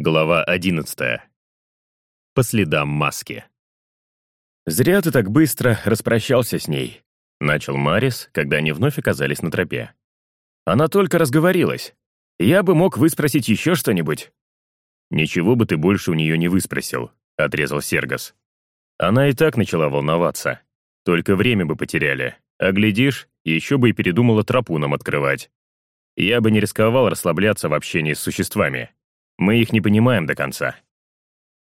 Глава 11. По следам маски. «Зря ты так быстро распрощался с ней», — начал Марис, когда они вновь оказались на тропе. «Она только разговорилась. Я бы мог выспросить еще что-нибудь». «Ничего бы ты больше у нее не выспросил», — отрезал Сергас. Она и так начала волноваться. Только время бы потеряли. А глядишь, еще бы и передумала тропу нам открывать. Я бы не рисковал расслабляться в общении с существами. Мы их не понимаем до конца.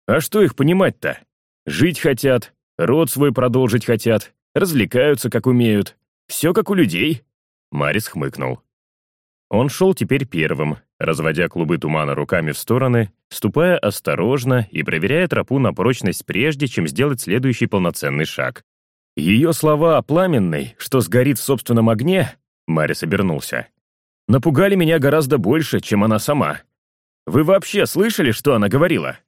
А что их понимать-то? Жить хотят, род свой продолжить хотят, развлекаются, как умеют. Все как у людей. Марис хмыкнул. Он шел теперь первым, разводя клубы тумана руками в стороны, ступая осторожно и проверяя тропу на прочность прежде, чем сделать следующий полноценный шаг. Ее слова о пламенной, что сгорит в собственном огне, Марис обернулся, напугали меня гораздо больше, чем она сама. Вы вообще слышали, что она говорила?»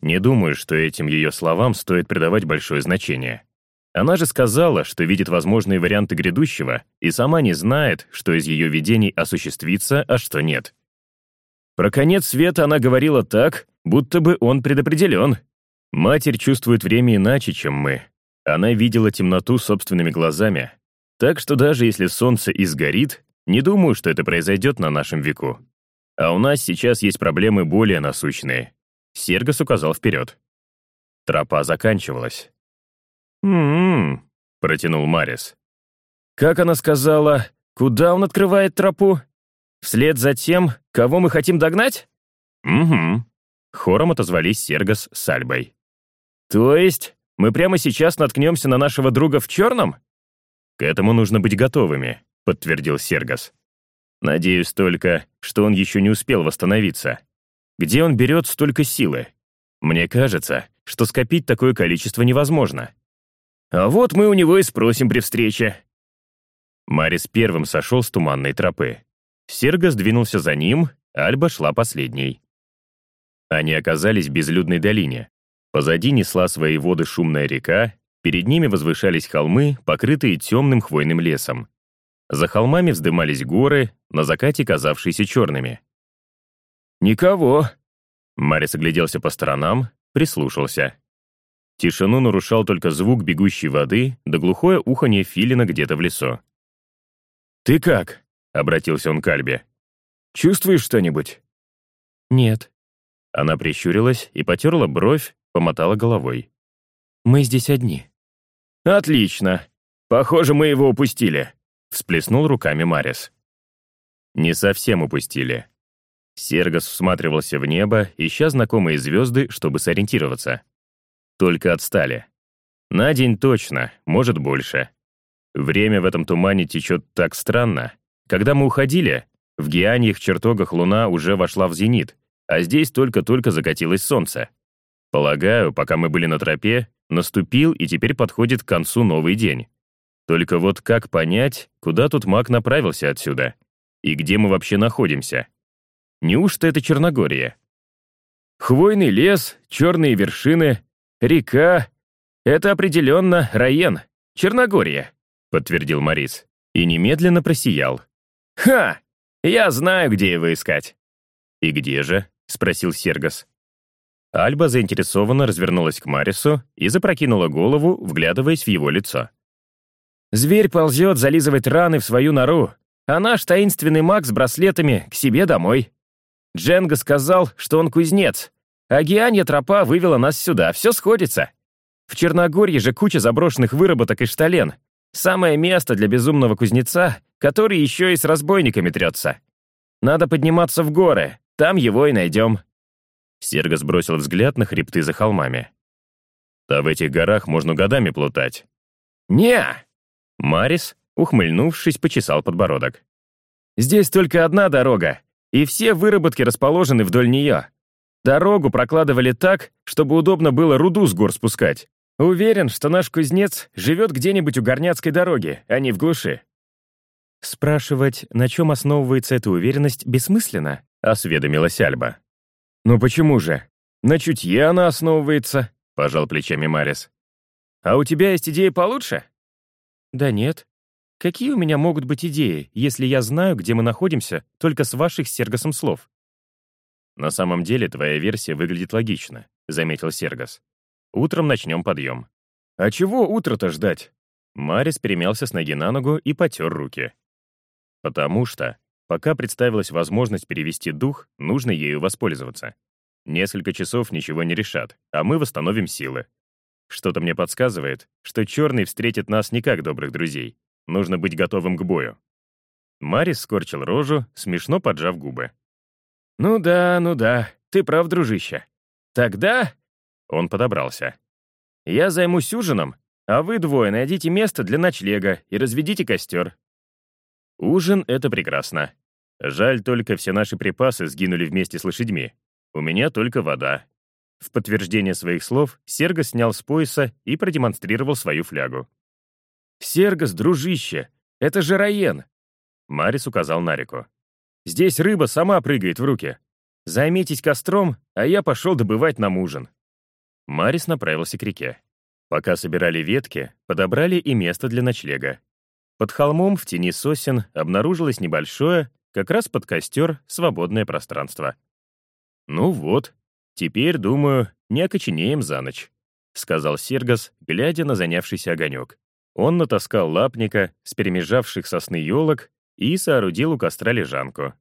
Не думаю, что этим ее словам стоит придавать большое значение. Она же сказала, что видит возможные варианты грядущего и сама не знает, что из ее видений осуществится, а что нет. Про конец света она говорила так, будто бы он предопределен. Матерь чувствует время иначе, чем мы. Она видела темноту собственными глазами. Так что даже если солнце и сгорит, не думаю, что это произойдет на нашем веку. А у нас сейчас есть проблемы более насущные. Сергас указал вперед. Тропа заканчивалась. «М-м-м», протянул Марис. «Как она сказала, куда он открывает тропу? Вслед за тем, кого мы хотим догнать?» «Угу», — хором отозвались Сергас с Альбой. «То есть мы прямо сейчас наткнемся на нашего друга в черном?» «К этому нужно быть готовыми», — подтвердил Сергас. Надеюсь только, что он еще не успел восстановиться. Где он берет столько силы? Мне кажется, что скопить такое количество невозможно. А вот мы у него и спросим при встрече. Марис первым сошел с туманной тропы. Серга сдвинулся за ним, Альба шла последней. Они оказались в безлюдной долине. Позади несла свои воды шумная река, перед ними возвышались холмы, покрытые темным хвойным лесом. За холмами вздымались горы, на закате казавшиеся черными. «Никого!» Марис огляделся по сторонам, прислушался. Тишину нарушал только звук бегущей воды да глухое уханье филина где-то в лесу. «Ты как?» — обратился он к Альбе. «Чувствуешь что-нибудь?» «Нет». Она прищурилась и потерла бровь, помотала головой. «Мы здесь одни». «Отлично. Похоже, мы его упустили всплеснул руками Марис. Не совсем упустили. Сергас всматривался в небо, ища знакомые звезды, чтобы сориентироваться. Только отстали. На день точно, может больше. Время в этом тумане течет так странно. Когда мы уходили, в геаньих чертогах луна уже вошла в зенит, а здесь только-только закатилось солнце. Полагаю, пока мы были на тропе, наступил и теперь подходит к концу новый день. Только вот как понять, куда тут маг направился отсюда? И где мы вообще находимся? Неужто это Черногория? Хвойный лес, черные вершины, река. Это определенно Раен, Черногория, подтвердил Морис. И немедленно просиял. «Ха! Я знаю, где его искать». «И где же?» — спросил Сергас. Альба заинтересованно развернулась к Марису и запрокинула голову, вглядываясь в его лицо. Зверь ползет зализывать раны в свою нору, а наш таинственный маг с браслетами к себе домой. Дженга сказал, что он кузнец, а Гианья тропа вывела нас сюда, все сходится. В Черногорье же куча заброшенных выработок и штален. Самое место для безумного кузнеца, который еще и с разбойниками трется. Надо подниматься в горы, там его и найдем. Серго сбросил взгляд на хребты за холмами. «Да в этих горах можно годами плутать». «Не, Марис, ухмыльнувшись, почесал подбородок. «Здесь только одна дорога, и все выработки расположены вдоль нее. Дорогу прокладывали так, чтобы удобно было руду с гор спускать. Уверен, что наш кузнец живет где-нибудь у горняцкой дороги, а не в глуши». «Спрашивать, на чем основывается эта уверенность, бессмысленно?» — осведомилась Альба. «Ну почему же? На чутье она основывается», — пожал плечами Марис. «А у тебя есть идеи получше?» «Да нет. Какие у меня могут быть идеи, если я знаю, где мы находимся, только с ваших Сергосом слов?» «На самом деле твоя версия выглядит логично», — заметил Сергас. «Утром начнем подъем». «А чего утро-то ждать?» Марис перемялся с ноги на ногу и потер руки. «Потому что, пока представилась возможность перевести дух, нужно ею воспользоваться. Несколько часов ничего не решат, а мы восстановим силы. Что-то мне подсказывает, что Черный встретит нас не как добрых друзей. Нужно быть готовым к бою». Марис скорчил рожу, смешно поджав губы. «Ну да, ну да, ты прав, дружище. Тогда...» Он подобрался. «Я займусь ужином, а вы двое найдите место для ночлега и разведите костер». «Ужин — это прекрасно. Жаль только, все наши припасы сгинули вместе с лошадьми. У меня только вода». В подтверждение своих слов Серго снял с пояса и продемонстрировал свою флягу. «Сергос, дружище, это же Раен!» Марис указал на реку. Здесь рыба сама прыгает в руки. Займитесь костром, а я пошел добывать нам ужин». Марис направился к реке. Пока собирали ветки, подобрали и место для ночлега. Под холмом в тени сосен обнаружилось небольшое, как раз под костер, свободное пространство. «Ну вот, теперь, думаю, не окоченеем за ночь», — сказал Сергас, глядя на занявшийся огонек. Он натаскал лапника с перемежавших сосны елок и соорудил у костра лежанку.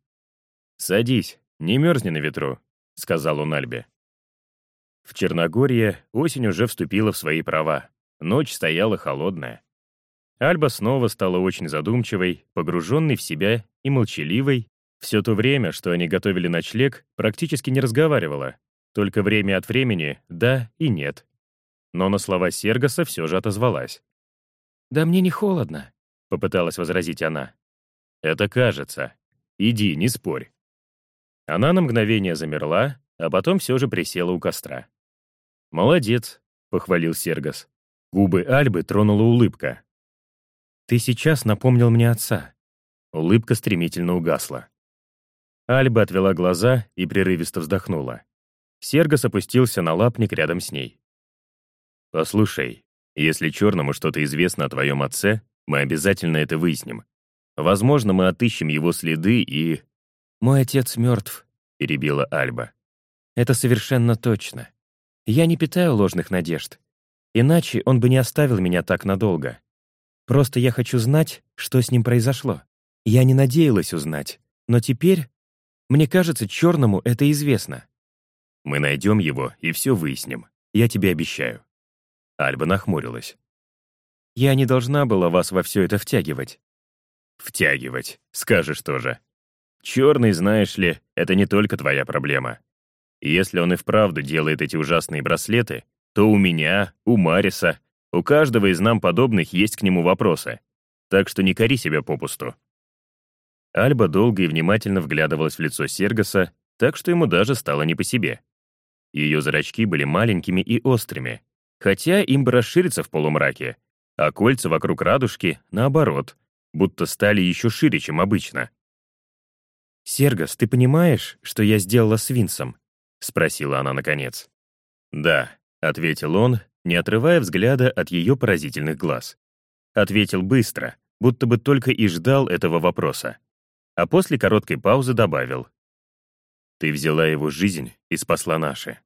«Садись, не мерзни на ветру», — сказал он Альбе. В Черногории осень уже вступила в свои права. Ночь стояла холодная. Альба снова стала очень задумчивой, погруженной в себя и молчаливой. Все то время, что они готовили ночлег, практически не разговаривала. Только время от времени «да» и «нет». Но на слова Сергаса все же отозвалась. «Да мне не холодно», — попыталась возразить она. Это кажется. Иди, не спорь. Она на мгновение замерла, а потом все же присела у костра. «Молодец», — похвалил Сергас. Губы Альбы тронула улыбка. «Ты сейчас напомнил мне отца». Улыбка стремительно угасла. Альба отвела глаза и прерывисто вздохнула. Сергас опустился на лапник рядом с ней. «Послушай, если Черному что-то известно о твоем отце, мы обязательно это выясним. Возможно, мы отыщем его следы и...» «Мой отец мертв», — перебила Альба. «Это совершенно точно. Я не питаю ложных надежд. Иначе он бы не оставил меня так надолго. Просто я хочу знать, что с ним произошло. Я не надеялась узнать, но теперь, мне кажется, черному это известно». «Мы найдем его и все выясним. Я тебе обещаю». Альба нахмурилась. «Я не должна была вас во все это втягивать. Втягивать, скажешь тоже. Черный, знаешь ли, это не только твоя проблема. Если он и вправду делает эти ужасные браслеты, то у меня, у Мариса, у каждого из нам подобных есть к нему вопросы. Так что не кори себя попусту. Альба долго и внимательно вглядывалась в лицо Сергаса, так что ему даже стало не по себе. Ее зрачки были маленькими и острыми, хотя им бы расшириться в полумраке, а кольца вокруг радужки, наоборот, будто стали еще шире, чем обычно. «Сергас, ты понимаешь, что я сделала с Винсом?» — спросила она наконец. «Да», — ответил он, не отрывая взгляда от ее поразительных глаз. Ответил быстро, будто бы только и ждал этого вопроса. А после короткой паузы добавил. «Ты взяла его жизнь и спасла наши».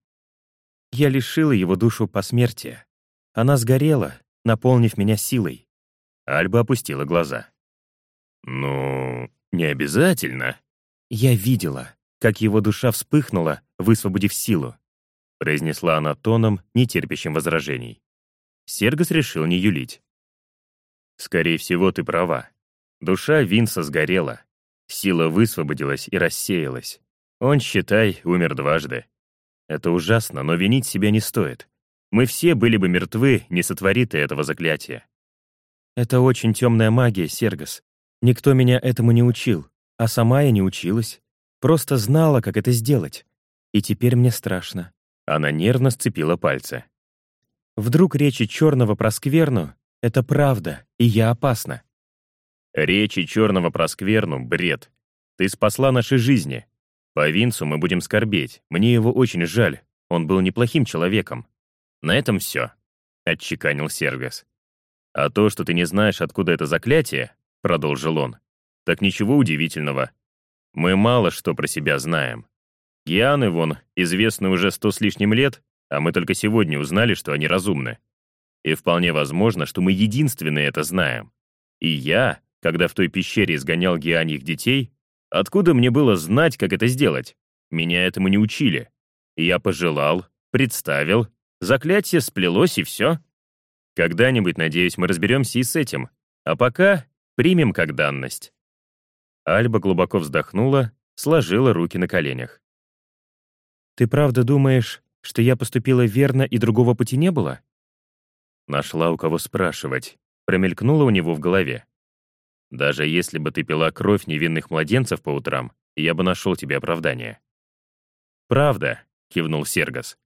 «Я лишила его душу посмертия. Она сгорела, наполнив меня силой». Альба опустила глаза. «Ну, не обязательно». «Я видела, как его душа вспыхнула, высвободив силу», произнесла она тоном, не терпящим возражений. Сергас решил не юлить. «Скорее всего, ты права. Душа Винса сгорела. Сила высвободилась и рассеялась. Он, считай, умер дважды. Это ужасно, но винить себя не стоит. Мы все были бы мертвы, не сотвори этого заклятия». «Это очень темная магия, Сергас. Никто меня этому не учил, а сама я не училась. Просто знала, как это сделать. И теперь мне страшно. Она нервно сцепила пальцы. Вдруг речи черного про скверну — это правда, и я опасна. Речи черного про скверну — бред. Ты спасла наши жизни. По Винцу мы будем скорбеть. Мне его очень жаль. Он был неплохим человеком. На этом все, — отчеканил Сергас. А то, что ты не знаешь, откуда это заклятие, — продолжил он. «Так ничего удивительного. Мы мало что про себя знаем. Гианы, вон, известны уже сто с лишним лет, а мы только сегодня узнали, что они разумны. И вполне возможно, что мы единственные это знаем. И я, когда в той пещере изгонял гианьих детей, откуда мне было знать, как это сделать? Меня этому не учили. Я пожелал, представил, заклятие сплелось и все. Когда-нибудь, надеюсь, мы разберемся и с этим. А пока примем как данность. Альба глубоко вздохнула, сложила руки на коленях. «Ты правда думаешь, что я поступила верно и другого пути не было?» Нашла у кого спрашивать. Промелькнуло у него в голове. «Даже если бы ты пила кровь невинных младенцев по утрам, я бы нашел тебе оправдание». «Правда», — кивнул Сергас.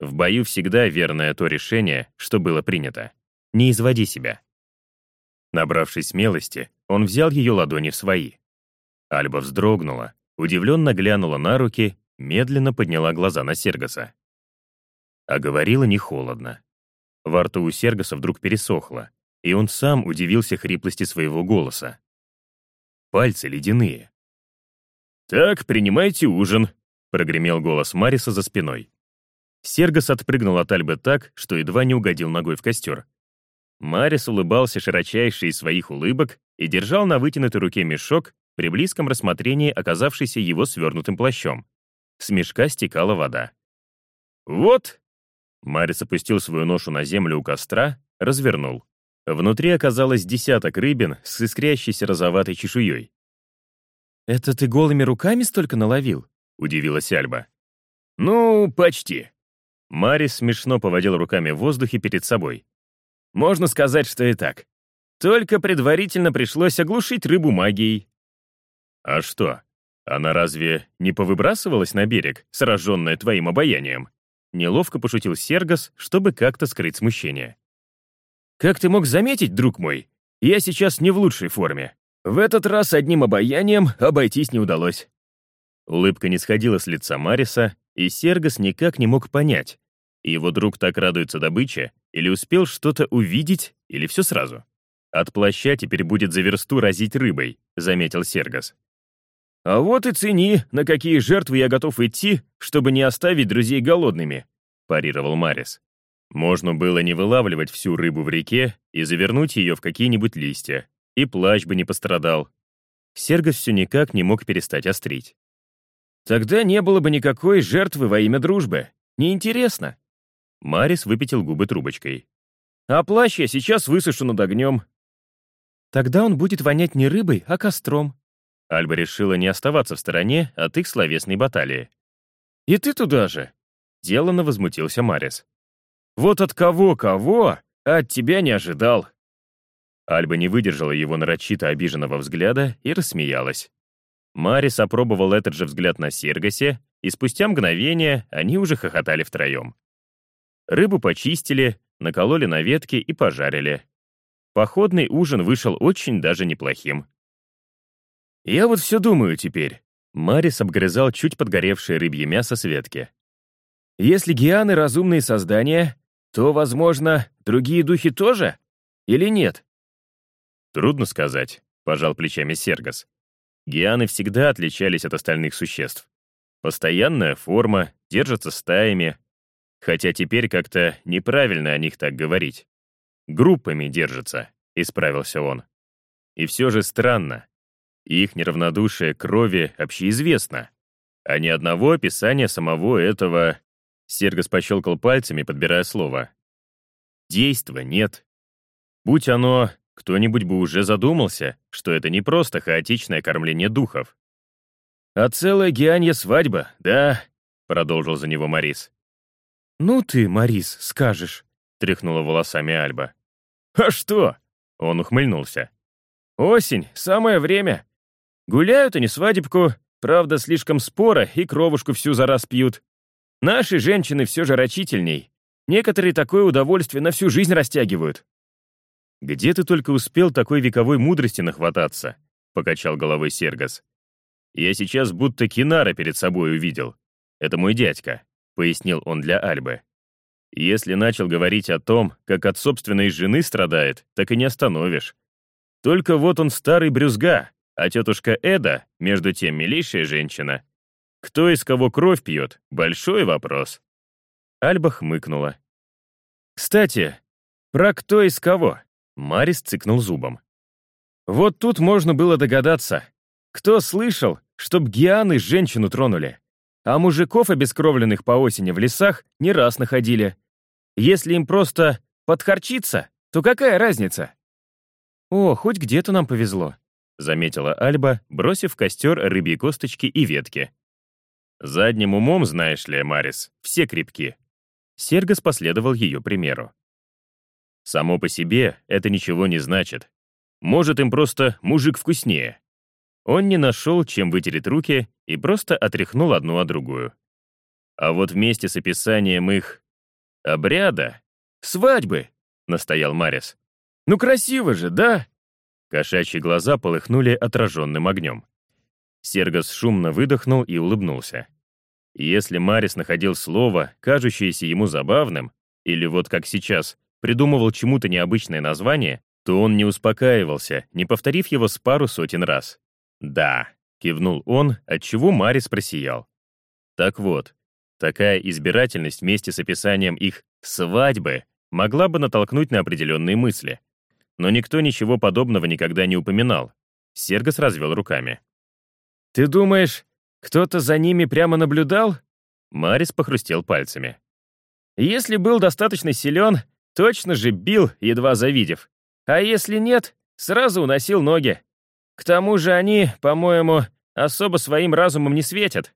«В бою всегда верное то решение, что было принято. Не изводи себя». Набравшись смелости, он взял ее ладони в свои. Альба вздрогнула, удивленно глянула на руки, медленно подняла глаза на Сергаса. А говорила не холодно. Во рту у Сергаса вдруг пересохло, и он сам удивился хриплости своего голоса. Пальцы ледяные. «Так, принимайте ужин», — прогремел голос Мариса за спиной. Сергас отпрыгнул от Альбы так, что едва не угодил ногой в костер. Марис улыбался широчайшей из своих улыбок и держал на вытянутой руке мешок, при близком рассмотрении оказавшийся его свернутым плащом. С мешка стекала вода. «Вот!» Марис опустил свою ношу на землю у костра, развернул. Внутри оказалось десяток рыбин с искрящейся розоватой чешуей. «Это ты голыми руками столько наловил?» — удивилась Альба. «Ну, почти». Марис смешно поводил руками в воздухе перед собой. «Можно сказать, что и так. Только предварительно пришлось оглушить рыбу магией». «А что, она разве не повыбрасывалась на берег, сраженная твоим обаянием?» Неловко пошутил Сергас, чтобы как-то скрыть смущение. «Как ты мог заметить, друг мой, я сейчас не в лучшей форме. В этот раз одним обаянием обойтись не удалось». Улыбка не сходила с лица Мариса, и Сергас никак не мог понять, его друг так радуется добыче, или успел что-то увидеть, или все сразу. «От плаща теперь будет за версту разить рыбой», — заметил Сергас. «А вот и цени, на какие жертвы я готов идти, чтобы не оставить друзей голодными», — парировал Марис. Можно было не вылавливать всю рыбу в реке и завернуть ее в какие-нибудь листья, и плащ бы не пострадал. Сергос все никак не мог перестать острить. «Тогда не было бы никакой жертвы во имя дружбы. Неинтересно». Марис выпятил губы трубочкой. «А плащ я сейчас высушу над огнем». «Тогда он будет вонять не рыбой, а костром», Альба решила не оставаться в стороне от их словесной баталии. «И ты туда же?» — деланно возмутился Марис. «Вот от кого-кого, а от тебя не ожидал». Альба не выдержала его нарочито обиженного взгляда и рассмеялась. Марис опробовал этот же взгляд на Сергасе, и спустя мгновение они уже хохотали втроем. Рыбу почистили, накололи на ветки и пожарили. Походный ужин вышел очень даже неплохим. «Я вот все думаю теперь». Марис обгрызал чуть подгоревшее рыбье мясо с ветки. «Если гианы — разумные создания, то, возможно, другие духи тоже? Или нет?» «Трудно сказать», — пожал плечами Сергас. Гианы всегда отличались от остальных существ. Постоянная форма, держатся стаями. Хотя теперь как-то неправильно о них так говорить. Группами держатся, — исправился он. И все же странно. Их неравнодушие крови общеизвестно, а ни одного описания самого этого... Сергос пощелкал пальцами, подбирая слово. Действа нет. Будь оно, кто-нибудь бы уже задумался, что это не просто хаотичное кормление духов. «А целая гианья свадьба, да?» — продолжил за него Марис. «Ну ты, Марис, скажешь», — тряхнула волосами Альба. «А что?» — он ухмыльнулся. «Осень, самое время. Гуляют они свадебку, правда, слишком споро и кровушку всю за раз пьют. Наши женщины все же рачительней. Некоторые такое удовольствие на всю жизнь растягивают. «Где ты только успел такой вековой мудрости нахвататься?» — покачал головой Сергас. «Я сейчас будто Кинара перед собой увидел. Это мой дядька», — пояснил он для Альбы. «Если начал говорить о том, как от собственной жены страдает, так и не остановишь. Только вот он старый брюзга, а тетушка Эда, между тем, милейшая женщина. Кто из кого кровь пьет — большой вопрос. Альба хмыкнула. «Кстати, про кто из кого?» Марис цыкнул зубом. «Вот тут можно было догадаться. Кто слышал, чтоб гианы женщину тронули? А мужиков, обескровленных по осени в лесах, не раз находили. Если им просто подхарчиться, то какая разница?» «О, хоть где-то нам повезло», — заметила Альба, бросив в костер рыбьи косточки и ветки. «Задним умом, знаешь ли, Марис, все крепки». Сергос последовал ее примеру. Само по себе это ничего не значит. Может, им просто мужик вкуснее. Он не нашел, чем вытереть руки, и просто отряхнул одну от другую. А вот вместе с описанием их обряда, свадьбы, настоял Марис. Ну красиво же, да? Кошачьи глаза полыхнули отраженным огнем. Сергос шумно выдохнул и улыбнулся. Если Марис находил слово, кажущееся ему забавным, или вот как сейчас, придумывал чему-то необычное название, то он не успокаивался, не повторив его с пару сотен раз. «Да», — кивнул он, отчего Марис просиял. Так вот, такая избирательность вместе с описанием их «свадьбы» могла бы натолкнуть на определенные мысли. Но никто ничего подобного никогда не упоминал. Сергос развел руками. «Ты думаешь, кто-то за ними прямо наблюдал?» Марис похрустел пальцами. «Если был достаточно силен, точно же бил, едва завидев. А если нет, сразу уносил ноги. К тому же они, по-моему, особо своим разумом не светят.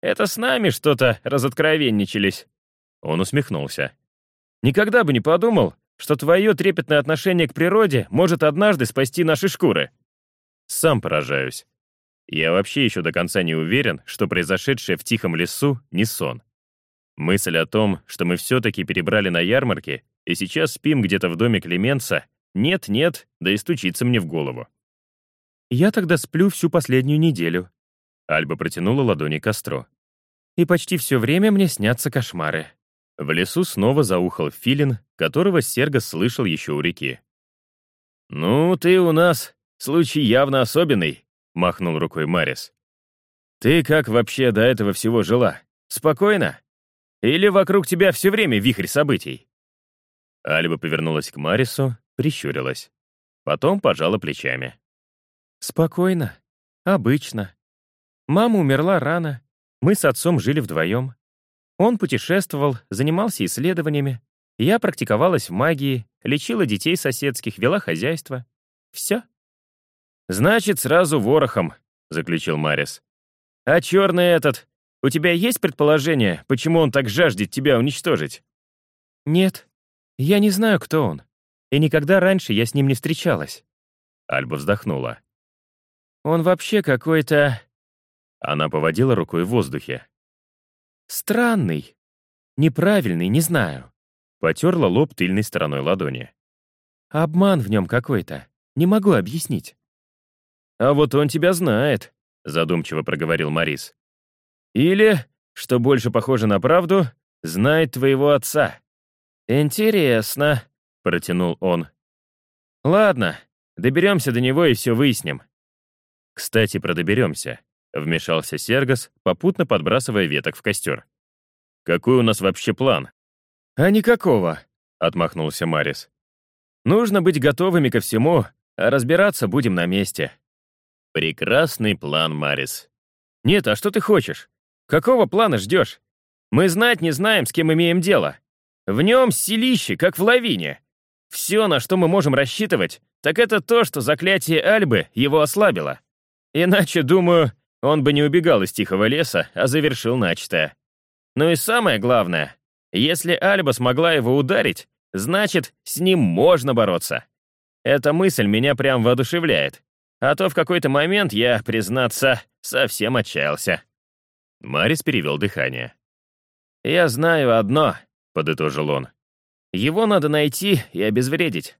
Это с нами что-то разоткровенничались». Он усмехнулся. «Никогда бы не подумал, что твое трепетное отношение к природе может однажды спасти наши шкуры». Сам поражаюсь. Я вообще еще до конца не уверен, что произошедшее в тихом лесу — не сон. Мысль о том, что мы все-таки перебрали на ярмарке и сейчас спим где-то в доме Клеменца, нет-нет, да и стучится мне в голову. «Я тогда сплю всю последнюю неделю». Альба протянула ладони к костру. «И почти все время мне снятся кошмары». В лесу снова заухал филин, которого Серго слышал еще у реки. «Ну, ты у нас случай явно особенный», — махнул рукой Марис. «Ты как вообще до этого всего жила? Спокойно? Или вокруг тебя все время вихрь событий?» Альба повернулась к Марису, прищурилась. Потом пожала плечами. «Спокойно. Обычно. Мама умерла рано. Мы с отцом жили вдвоем. Он путешествовал, занимался исследованиями. Я практиковалась в магии, лечила детей соседских, вела хозяйство. Все. «Значит, сразу ворохом», — заключил Марис. «А черный этот, у тебя есть предположение, почему он так жаждет тебя уничтожить?» «Нет, я не знаю, кто он. И никогда раньше я с ним не встречалась». Альба вздохнула. «Он вообще какой-то...» Она поводила рукой в воздухе. «Странный. Неправильный, не знаю». Потерла лоб тыльной стороной ладони. «Обман в нем какой-то. Не могу объяснить». «А вот он тебя знает», — задумчиво проговорил Морис. «Или, что больше похоже на правду, знает твоего отца». «Интересно», — протянул он. «Ладно, доберемся до него и все выясним». «Кстати, про доберемся», — вмешался Сергос, попутно подбрасывая веток в костер. «Какой у нас вообще план?» «А никакого», — отмахнулся Марис. «Нужно быть готовыми ко всему, а разбираться будем на месте». Прекрасный план, Марис. Нет, а что ты хочешь? Какого плана ждешь? Мы знать не знаем, с кем имеем дело. В нем селище, как в лавине. Все, на что мы можем рассчитывать, так это то, что заклятие Альбы его ослабило. Иначе, думаю, он бы не убегал из тихого леса, а завершил начатое. Ну и самое главное, если Альба смогла его ударить, значит, с ним можно бороться. Эта мысль меня прям воодушевляет. А то в какой-то момент я, признаться, совсем отчаялся. Марис перевел дыхание. «Я знаю одно», — подытожил он. «Его надо найти и обезвредить.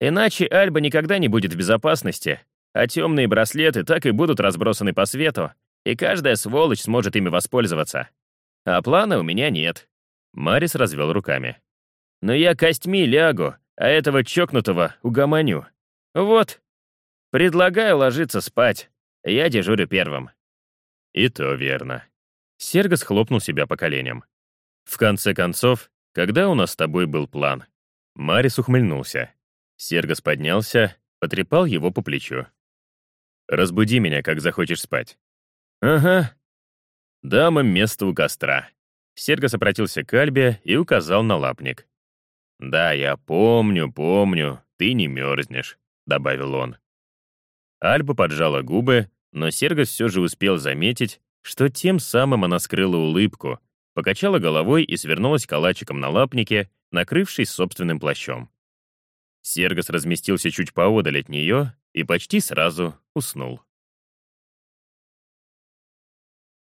Иначе Альба никогда не будет в безопасности, а темные браслеты так и будут разбросаны по свету, и каждая сволочь сможет ими воспользоваться. А плана у меня нет». Марис развел руками. «Но я костьми лягу, а этого чокнутого угомоню. Вот, Предлагаю ложиться спать. Я дежурю первым». И то верно. Сергос хлопнул себя по коленям. «В конце концов, когда у нас с тобой был план?» Марис ухмыльнулся. Сергос поднялся, потрепал его по плечу. «Разбуди меня, как захочешь спать». «Ага». «Дам им место у костра». Сергос обратился к Альбе и указал на лапник. «Да, я помню, помню, ты не мерзнешь», — добавил он. Альба поджала губы, но Сергос все же успел заметить, что тем самым она скрыла улыбку, покачала головой и свернулась калачиком на лапнике, накрывшись собственным плащом. Сергос разместился чуть поодаль от нее и почти сразу уснул.